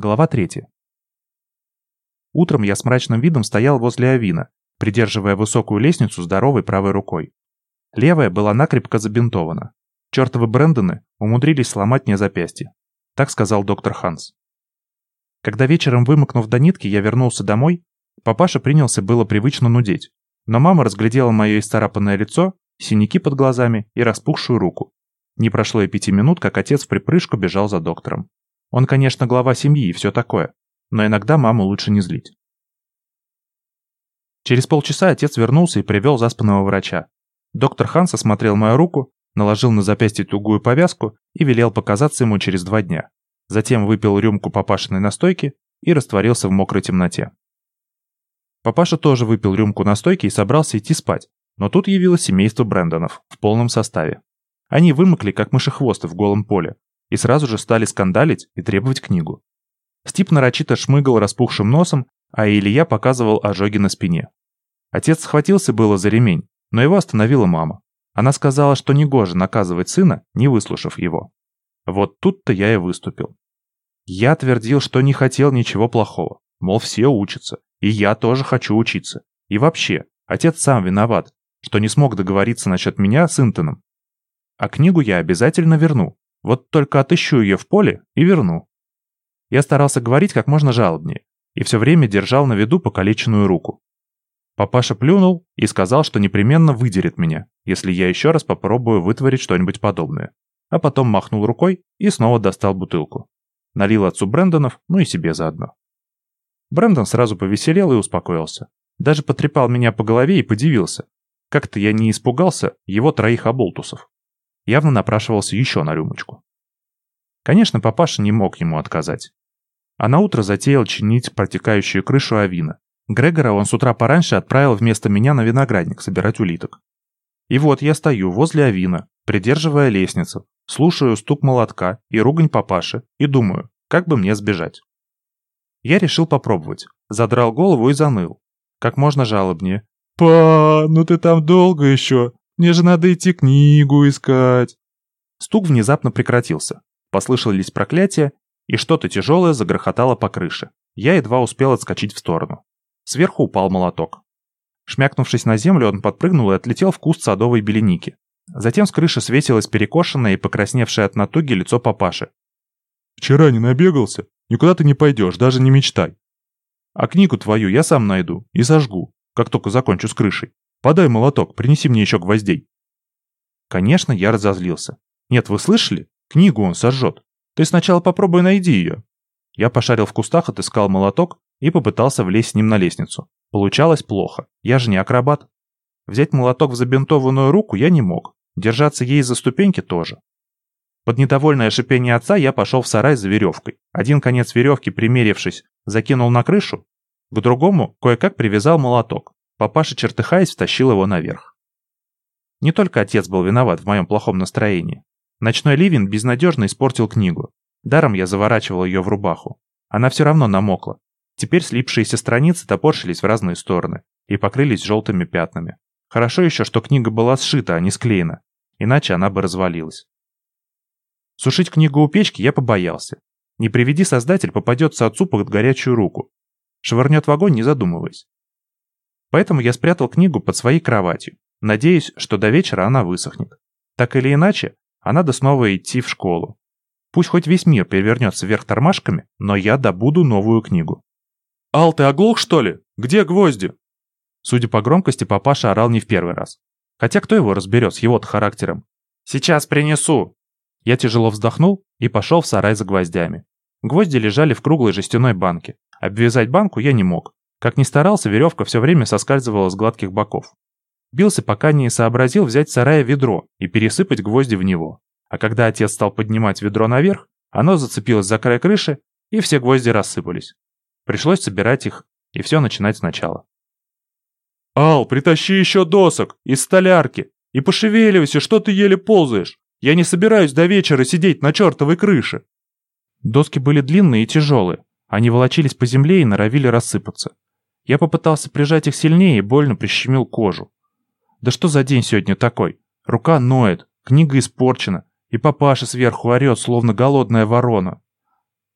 Глава 3. Утром я с мрачным видом стоял возле авина, придерживая высокую лестницу здоровой правой рукой. Левая была накрепко забинтована. Чертовы Брэндоны умудрились сломать мне запястье. Так сказал доктор Ханс. Когда вечером, вымокнув до нитки, я вернулся домой, папаша принялся было привычно нудеть. Но мама разглядела мое исцарапанное лицо, синяки под глазами и распухшую руку. Не прошло и пяти минут, как отец в припрыжку бежал за доктором. Он, конечно, глава семьи и все такое, но иногда маму лучше не злить. Через полчаса отец вернулся и привел заспанного врача. Доктор Ханс осмотрел мою руку, наложил на запястье тугую повязку и велел показаться ему через два дня. Затем выпил рюмку папашиной настойки и растворился в мокрой темноте. Папаша тоже выпил рюмку настойки и собрался идти спать, но тут явилось семейство Брэндонов в полном составе. Они вымокли, как мышехвосты в голом поле, и сразу же стали скандалить и требовать книгу. Стип нарочито шмыгал распухшим носом, а Илья показывал ожоги на спине. Отец схватился было за ремень, но его остановила мама. Она сказала, что негоже наказывать сына, не выслушав его. Вот тут-то я и выступил. Я твердил, что не хотел ничего плохого, мол, все учатся, и я тоже хочу учиться. И вообще, отец сам виноват, что не смог договориться насчет меня с Интоном. А книгу я обязательно верну, вот только отыщу ее в поле и верну. Я старался говорить как можно жалобнее и все время держал на виду покалеченную руку. Папаша плюнул и сказал, что непременно выдерет меня, если я еще раз попробую вытворить что-нибудь подобное. А потом махнул рукой и снова достал бутылку. Налил отцу Брэндонов, ну и себе заодно. Брэндон сразу повеселел и успокоился. Даже потрепал меня по голове и подивился. Как-то я не испугался его троих оболтусов явно напрашивался еще на рюмочку. Конечно, папаша не мог ему отказать. А на утро затеял чинить протекающую крышу авина. Грегора он с утра пораньше отправил вместо меня на виноградник собирать улиток. И вот я стою возле авина, придерживая лестницу, слушаю стук молотка и ругань папаши и думаю, как бы мне сбежать. Я решил попробовать, задрал голову и заныл. Как можно жалобнее. «Па, ну ты там долго еще? Мне же надо идти книгу искать. Стук внезапно прекратился. Послышались проклятия, и что-то тяжелое загрохотало по крыше. Я едва успел отскочить в сторону. Сверху упал молоток. Шмякнувшись на землю, он подпрыгнул и отлетел в куст садовой беленики. Затем с крыши светилось перекошенное и покрасневшее от натуги лицо папаши. «Вчера не набегался? Никуда ты не пойдешь, даже не мечтай. А книгу твою я сам найду и сожгу, как только закончу с крышей. Подай молоток, принеси мне еще гвоздей. Конечно, я разозлился. Нет, вы слышали? Книгу он сожжет. Ты сначала попробуй найди ее. Я пошарил в кустах, отыскал молоток и попытался влезть с ним на лестницу. Получалось плохо. Я же не акробат. Взять молоток в забинтованную руку я не мог. Держаться ей за ступеньки тоже. Под недовольное шипение отца я пошел в сарай за веревкой. Один конец веревки, примерившись, закинул на крышу, к другому кое-как привязал молоток. Папаша, чертыхаясь, втащил его наверх. Не только отец был виноват в моем плохом настроении. Ночной ливень безнадежно испортил книгу. Даром я заворачивал ее в рубаху. Она все равно намокла. Теперь слипшиеся страницы топорщились в разные стороны и покрылись желтыми пятнами. Хорошо еще, что книга была сшита, а не склеена, иначе она бы развалилась. Сушить книгу у печки я побоялся. Не приведи создатель, попадется отцу под горячую руку. Швырнет в огонь, не задумываясь. Поэтому я спрятал книгу под своей кроватью, надеясь, что до вечера она высохнет. Так или иначе, а надо снова идти в школу. Пусть хоть весь мир перевернется вверх тормашками, но я добуду новую книгу. «Ал, ты оглох, что ли? Где гвозди?» Судя по громкости, папаша орал не в первый раз. Хотя кто его разберет с его-то характером? «Сейчас принесу!» Я тяжело вздохнул и пошел в сарай за гвоздями. Гвозди лежали в круглой жестяной банке. Обвязать банку я не мог, как ни старался, веревка все время соскальзывала с гладких боков. Бился, пока не сообразил взять сарая ведро и пересыпать гвозди в него. А когда отец стал поднимать ведро наверх, оно зацепилось за край крыши, и все гвозди рассыпались. Пришлось собирать их и все начинать сначала. «Ал, притащи еще досок из столярки и пошевеливайся, что ты еле ползаешь. Я не собираюсь до вечера сидеть на чертовой крыше». Доски были длинные и тяжелые. Они волочились по земле и норовили рассыпаться. Я попытался прижать их сильнее и больно прищемил кожу. Да что за день сегодня такой? Рука ноет, книга испорчена, и папаша сверху орет, словно голодная ворона.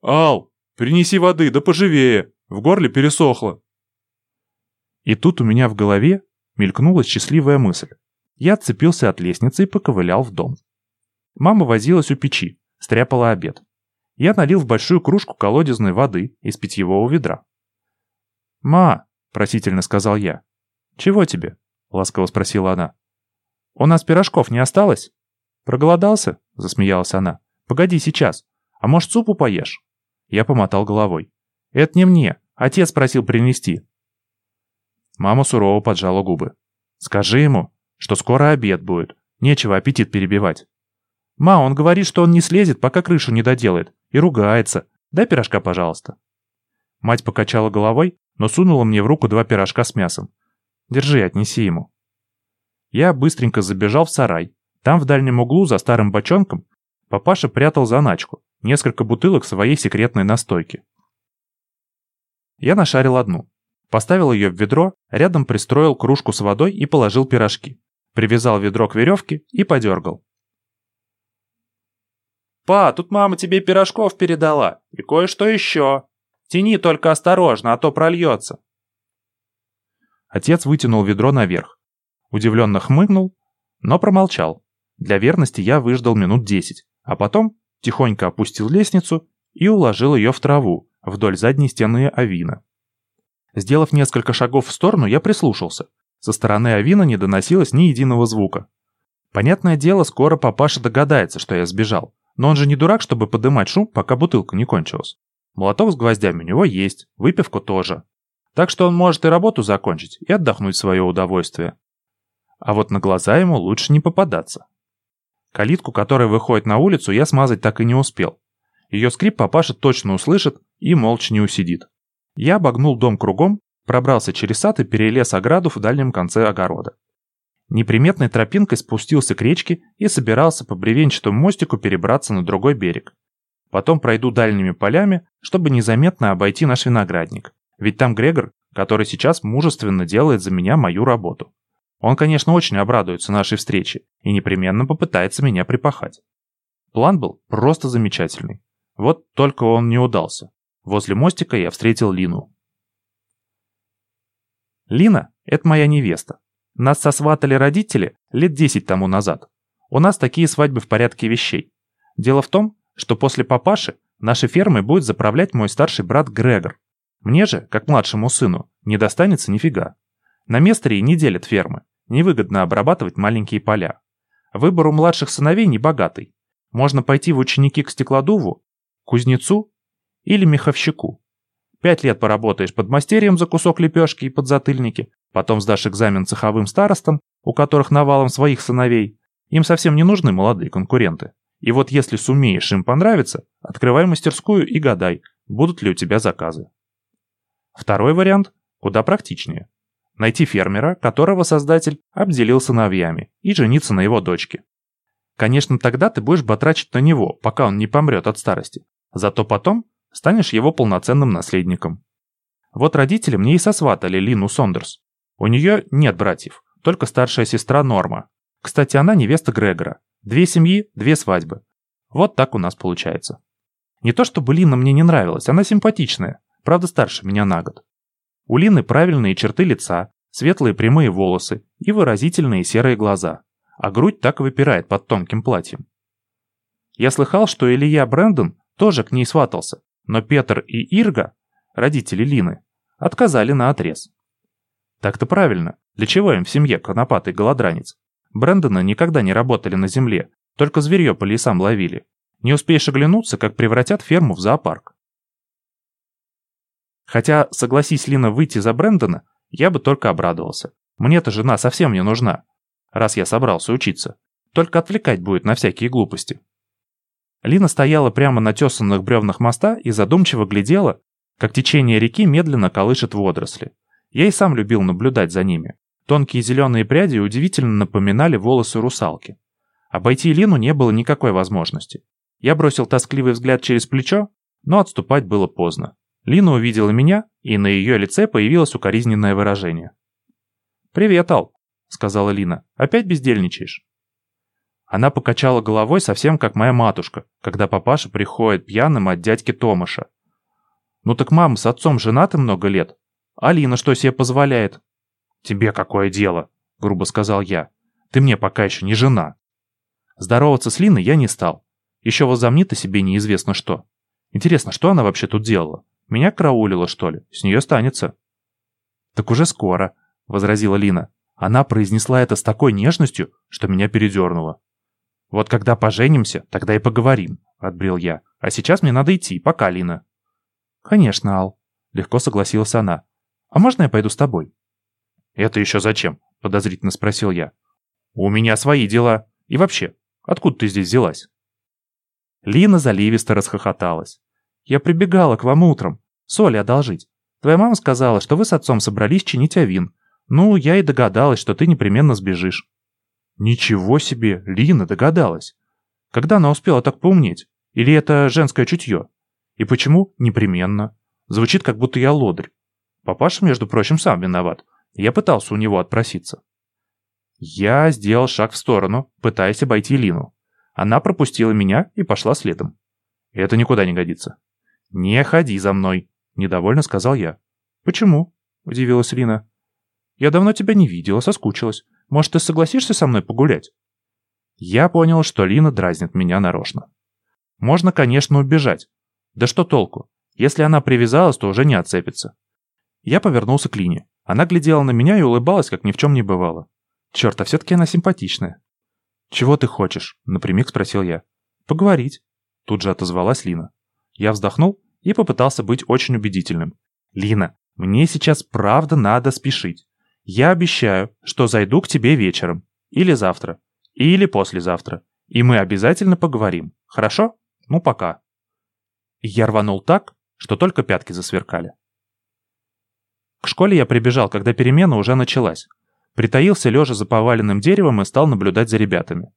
«Ал, Принеси воды, да поживее, в горле пересохло. И тут у меня в голове мелькнула счастливая мысль. Я отцепился от лестницы и поковылял в дом. Мама возилась у печи, стряпала обед. Я налил в большую кружку колодезной воды из питьевого ведра. «Ма!» – просительно сказал я. «Чего тебе?» – ласково спросила она. «У нас пирожков не осталось?» «Проголодался?» – засмеялась она. «Погоди сейчас. А может, супу поешь?» Я помотал головой. «Это не мне. Отец просил принести». Мама сурово поджала губы. «Скажи ему, что скоро обед будет. Нечего аппетит перебивать». «Ма, он говорит, что он не слезет, пока крышу не доделает. И ругается. Дай пирожка, пожалуйста». Мать покачала головой, но сунула мне в руку два пирожка с мясом. «Держи, отнеси ему». Я быстренько забежал в сарай. Там в дальнем углу за старым бочонком папаша прятал заначку, несколько бутылок своей секретной настойки. Я нашарил одну. Поставил ее в ведро, рядом пристроил кружку с водой и положил пирожки. Привязал ведро к веревке и подергал. «Па, тут мама тебе пирожков передала. И кое-что еще. Тяни только осторожно, а то прольется». Отец вытянул ведро наверх. Удивленно хмыкнул, но промолчал. Для верности я выждал минут десять, а потом тихонько опустил лестницу и уложил ее в траву вдоль задней стены авина. Сделав несколько шагов в сторону, я прислушался. Со стороны авина не доносилось ни единого звука. Понятное дело, скоро папаша догадается, что я сбежал. Но он же не дурак, чтобы подымать шум, пока бутылка не кончилась. Молоток с гвоздями у него есть, выпивку тоже. Так что он может и работу закончить, и отдохнуть в свое удовольствие. А вот на глаза ему лучше не попадаться. Калитку, которая выходит на улицу, я смазать так и не успел. Ее скрип папаша точно услышит и молча не усидит. Я обогнул дом кругом, пробрался через сад и перелез ограду в дальнем конце огорода. Неприметной тропинкой спустился к речке и собирался по бревенчатому мостику перебраться на другой берег. Потом пройду дальними полями, чтобы незаметно обойти наш виноградник. Ведь там Грегор, который сейчас мужественно делает за меня мою работу. Он, конечно, очень обрадуется нашей встрече и непременно попытается меня припахать. План был просто замечательный. Вот только он не удался. Возле мостика я встретил Лину. Лина – это моя невеста. Нас сосватали родители лет 10 тому назад. У нас такие свадьбы в порядке вещей. Дело в том, что после папаши нашей фермой будет заправлять мой старший брат Грегор. Мне же, как младшему сыну, не достанется нифига. На Местере не делят фермы. Невыгодно обрабатывать маленькие поля. Выбор у младших сыновей небогатый. Можно пойти в ученики к стеклодуву, кузнецу или меховщику. Пять лет поработаешь под мастерьем за кусок лепешки и подзатыльники, Потом сдашь экзамен цеховым старостам, у которых навалом своих сыновей. Им совсем не нужны молодые конкуренты. И вот если сумеешь им понравиться, открывай мастерскую и гадай, будут ли у тебя заказы. Второй вариант куда практичнее. Найти фермера, которого создатель обделил сыновьями, и жениться на его дочке. Конечно, тогда ты будешь батрачить на него, пока он не помрет от старости. Зато потом станешь его полноценным наследником. Вот родители мне и сосватали Лину Сондерс. У нее нет братьев, только старшая сестра Норма. Кстати, она невеста Грегора. Две семьи, две свадьбы. Вот так у нас получается. Не то чтобы Лина мне не нравилась, она симпатичная, правда старше меня на год. У Лины правильные черты лица, светлые прямые волосы и выразительные серые глаза, а грудь так выпирает под тонким платьем. Я слыхал, что Илья Брэндон тоже к ней сватался, но Петр и Ирга, родители Лины, отказали на отрез. Так-то правильно. Для чего им в семье конопатый голодранец? Брэндона никогда не работали на земле, только зверье по лесам ловили. Не успеешь оглянуться, как превратят ферму в зоопарк. Хотя, согласись Лина выйти за Брэндона, я бы только обрадовался. Мне-то жена совсем не нужна, раз я собрался учиться. Только отвлекать будет на всякие глупости. Лина стояла прямо на тесанных бревнах моста и задумчиво глядела, как течение реки медленно колышет водоросли. Я и сам любил наблюдать за ними. Тонкие зеленые пряди удивительно напоминали волосы русалки. Обойти Лину не было никакой возможности. Я бросил тоскливый взгляд через плечо, но отступать было поздно. Лина увидела меня, и на ее лице появилось укоризненное выражение. «Привет, Ал», — сказала Лина. «Опять бездельничаешь?» Она покачала головой совсем как моя матушка, когда папаша приходит пьяным от дядьки Томаша. Ну так мама с отцом женаты много лет. Алина что себе позволяет? Тебе какое дело? Грубо сказал я. Ты мне пока еще не жена. Здороваться с Линой я не стал. Еще возомнит о себе неизвестно что. Интересно, что она вообще тут делала? Меня караулила, что ли? С нее станется. Так уже скоро, возразила Лина. Она произнесла это с такой нежностью, что меня передернуло. «Вот когда поженимся, тогда и поговорим», — отбрил я. «А сейчас мне надо идти, пока, Лина». «Конечно, Ал», — легко согласилась она. «А можно я пойду с тобой?» «Это еще зачем?» — подозрительно спросил я. «У меня свои дела. И вообще, откуда ты здесь взялась?» Лина заливисто расхохоталась. «Я прибегала к вам утром. Соли одолжить. Твоя мама сказала, что вы с отцом собрались чинить авин. Ну, я и догадалась, что ты непременно сбежишь». Ничего себе, Лина догадалась. Когда она успела так поумнеть? Или это женское чутье? И почему непременно? Звучит, как будто я лодырь. Папаша, между прочим, сам виноват. Я пытался у него отпроситься. Я сделал шаг в сторону, пытаясь обойти Лину. Она пропустила меня и пошла следом. Это никуда не годится. «Не ходи за мной», — недовольно сказал я. «Почему?» — удивилась Лина. «Я давно тебя не видела, соскучилась. Может, ты согласишься со мной погулять?» Я понял, что Лина дразнит меня нарочно. Можно, конечно, убежать. Да что толку? Если она привязалась, то уже не отцепится. Я повернулся к Лине. Она глядела на меня и улыбалась, как ни в чем не бывало. Черт, а все-таки она симпатичная. «Чего ты хочешь?» — напрямик спросил я. «Поговорить». Тут же отозвалась Лина. Я вздохнул и попытался быть очень убедительным. «Лина, мне сейчас правда надо спешить. Я обещаю, что зайду к тебе вечером. Или завтра. Или послезавтра. И мы обязательно поговорим. Хорошо? Ну, пока. Я рванул так, что только пятки засверкали. К школе я прибежал, когда перемена уже началась. Притаился лежа за поваленным деревом и стал наблюдать за ребятами.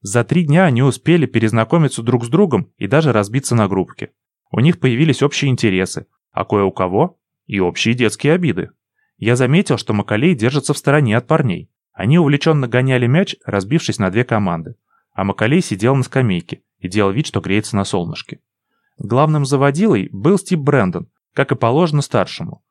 За три дня они успели перезнакомиться друг с другом и даже разбиться на группки. У них появились общие интересы, а кое у кого и общие детские обиды. Я заметил, что Макалей держится в стороне от парней. Они увлеченно гоняли мяч, разбившись на две команды. А Макалей сидел на скамейке и делал вид, что греется на солнышке. Главным заводилой был Стив Брэндон, как и положено старшему.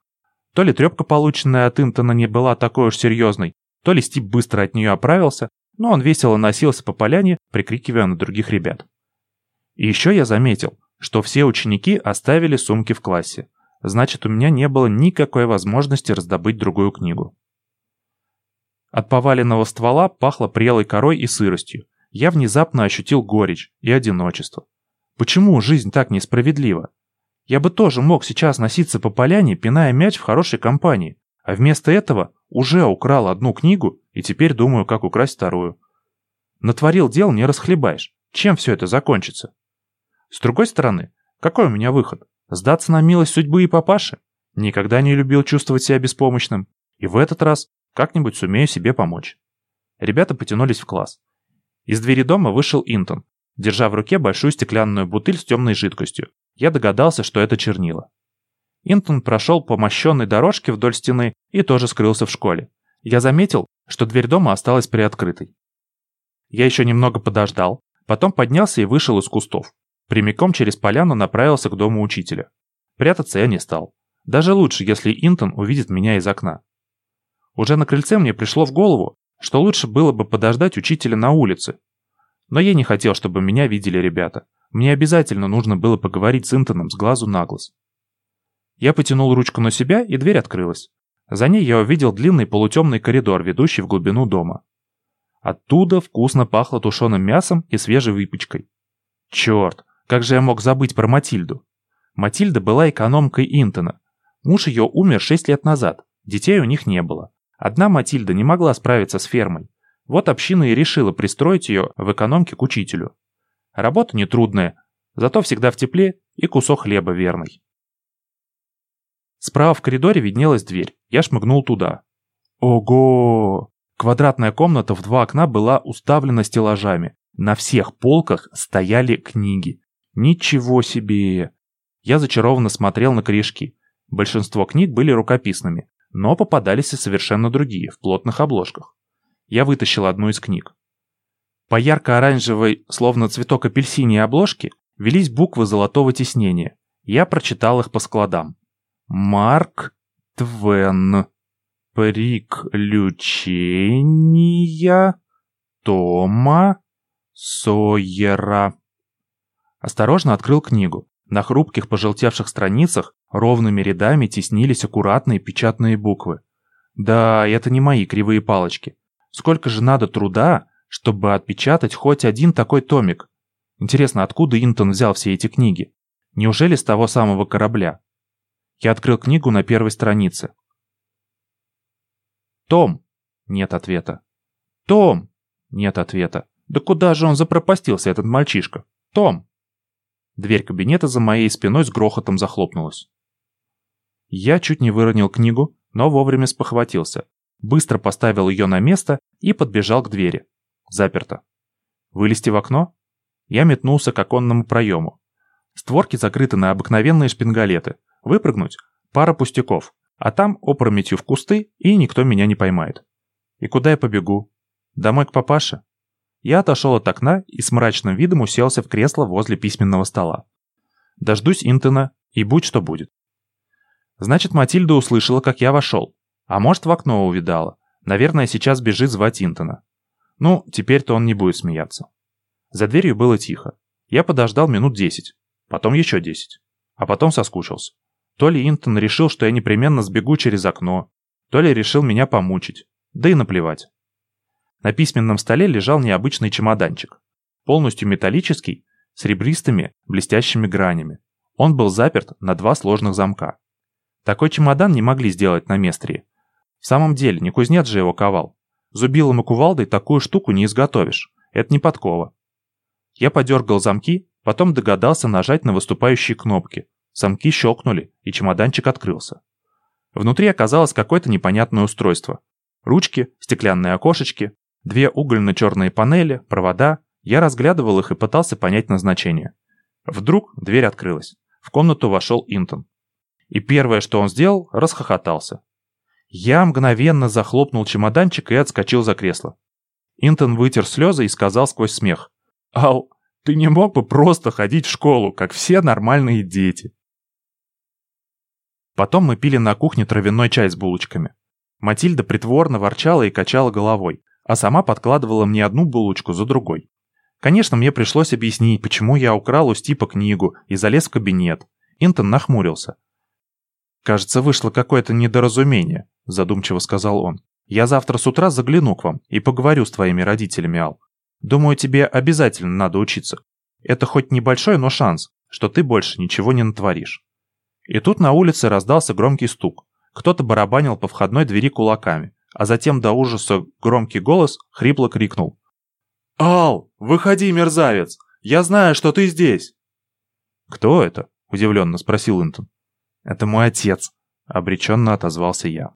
То ли трепка, полученная от Интона, не была такой уж серьезной, то ли Стив быстро от нее оправился, но он весело носился по поляне, прикрикивая на других ребят. И еще я заметил, что все ученики оставили сумки в классе значит, у меня не было никакой возможности раздобыть другую книгу. От поваленного ствола пахло прелой корой и сыростью. Я внезапно ощутил горечь и одиночество. Почему жизнь так несправедлива? Я бы тоже мог сейчас носиться по поляне, пиная мяч в хорошей компании, а вместо этого уже украл одну книгу и теперь думаю, как украсть вторую. Натворил дел не расхлебаешь. Чем все это закончится? С другой стороны, какой у меня выход? Сдаться на милость судьбы и папаши? Никогда не любил чувствовать себя беспомощным. И в этот раз как-нибудь сумею себе помочь. Ребята потянулись в класс. Из двери дома вышел Интон, держа в руке большую стеклянную бутыль с темной жидкостью. Я догадался, что это чернила. Интон прошел по мощенной дорожке вдоль стены и тоже скрылся в школе. Я заметил, что дверь дома осталась приоткрытой. Я еще немного подождал, потом поднялся и вышел из кустов. Прямиком через поляну направился к дому учителя. Прятаться я не стал. Даже лучше, если Интон увидит меня из окна. Уже на крыльце мне пришло в голову, что лучше было бы подождать учителя на улице. Но я не хотел, чтобы меня видели ребята. Мне обязательно нужно было поговорить с Интоном с глазу на глаз. Я потянул ручку на себя, и дверь открылась. За ней я увидел длинный полутемный коридор, ведущий в глубину дома. Оттуда вкусно пахло тушеным мясом и свежей выпечкой. Черт, как же я мог забыть про Матильду? Матильда была экономкой Интона. Муж ее умер 6 лет назад, детей у них не было. Одна Матильда не могла справиться с фермой. Вот община и решила пристроить ее в экономке к учителю. Работа нетрудная, зато всегда в тепле и кусок хлеба верный. Справа в коридоре виднелась дверь. Я шмыгнул туда. Ого! Квадратная комната в два окна была уставлена стеллажами. На всех полках стояли книги. Ничего себе! Я зачарованно смотрел на корешки. Большинство книг были рукописными, но попадались и совершенно другие, в плотных обложках. Я вытащил одну из книг. По ярко-оранжевой, словно цветок апельсинии обложке, велись буквы золотого тиснения. Я прочитал их по складам. Марк Твен. Приключения Тома Сойера. Осторожно открыл книгу. На хрупких пожелтевших страницах ровными рядами теснились аккуратные печатные буквы. Да, это не мои кривые палочки. Сколько же надо труда, чтобы отпечатать хоть один такой томик? Интересно, откуда Интон взял все эти книги? Неужели с того самого корабля? Я открыл книгу на первой странице. «Том!» Нет ответа. «Том!» Нет ответа. «Да куда же он запропастился, этот мальчишка? Том!» Дверь кабинета за моей спиной с грохотом захлопнулась. Я чуть не выронил книгу, но вовремя спохватился. Быстро поставил ее на место и подбежал к двери. Заперто. Вылезти в окно? Я метнулся к оконному проему. Створки закрыты на обыкновенные шпингалеты. Выпрыгнуть? Пара пустяков. А там опрометью в кусты, и никто меня не поймает. И куда я побегу? Домой к папаше? Я отошел от окна и с мрачным видом уселся в кресло возле письменного стола. Дождусь Интона, и будь что будет. Значит, Матильда услышала, как я вошел. А может, в окно увидала. Наверное, сейчас бежит звать Интона. Ну, теперь-то он не будет смеяться. За дверью было тихо. Я подождал минут десять. Потом еще десять. А потом соскучился. То ли Интон решил, что я непременно сбегу через окно, то ли решил меня помучить. Да и наплевать. На письменном столе лежал необычный чемоданчик. Полностью металлический, с ребристыми, блестящими гранями. Он был заперт на два сложных замка. Такой чемодан не могли сделать на Местрии. В самом деле, не кузнец же его ковал. Зубилом и кувалдой такую штуку не изготовишь. Это не подкова. Я подергал замки, потом догадался нажать на выступающие кнопки. Замки щелкнули, и чемоданчик открылся. Внутри оказалось какое-то непонятное устройство. Ручки, стеклянные окошечки, Две угольно-черные панели, провода. Я разглядывал их и пытался понять назначение. Вдруг дверь открылась. В комнату вошел Интон. И первое, что он сделал, расхохотался. Я мгновенно захлопнул чемоданчик и отскочил за кресло. Интон вытер слезы и сказал сквозь смех. «Ау, ты не мог бы просто ходить в школу, как все нормальные дети?» Потом мы пили на кухне травяной чай с булочками. Матильда притворно ворчала и качала головой а сама подкладывала мне одну булочку за другой. Конечно, мне пришлось объяснить, почему я украл у Стипа книгу и залез в кабинет. Интон нахмурился. «Кажется, вышло какое-то недоразумение», — задумчиво сказал он. «Я завтра с утра загляну к вам и поговорю с твоими родителями, Ал. Думаю, тебе обязательно надо учиться. Это хоть небольшой, но шанс, что ты больше ничего не натворишь». И тут на улице раздался громкий стук. Кто-то барабанил по входной двери кулаками а затем до ужаса громкий голос хрипло крикнул. «Ал, выходи, мерзавец! Я знаю, что ты здесь!» «Кто это?» — удивленно спросил Интон. «Это мой отец», — обреченно отозвался я.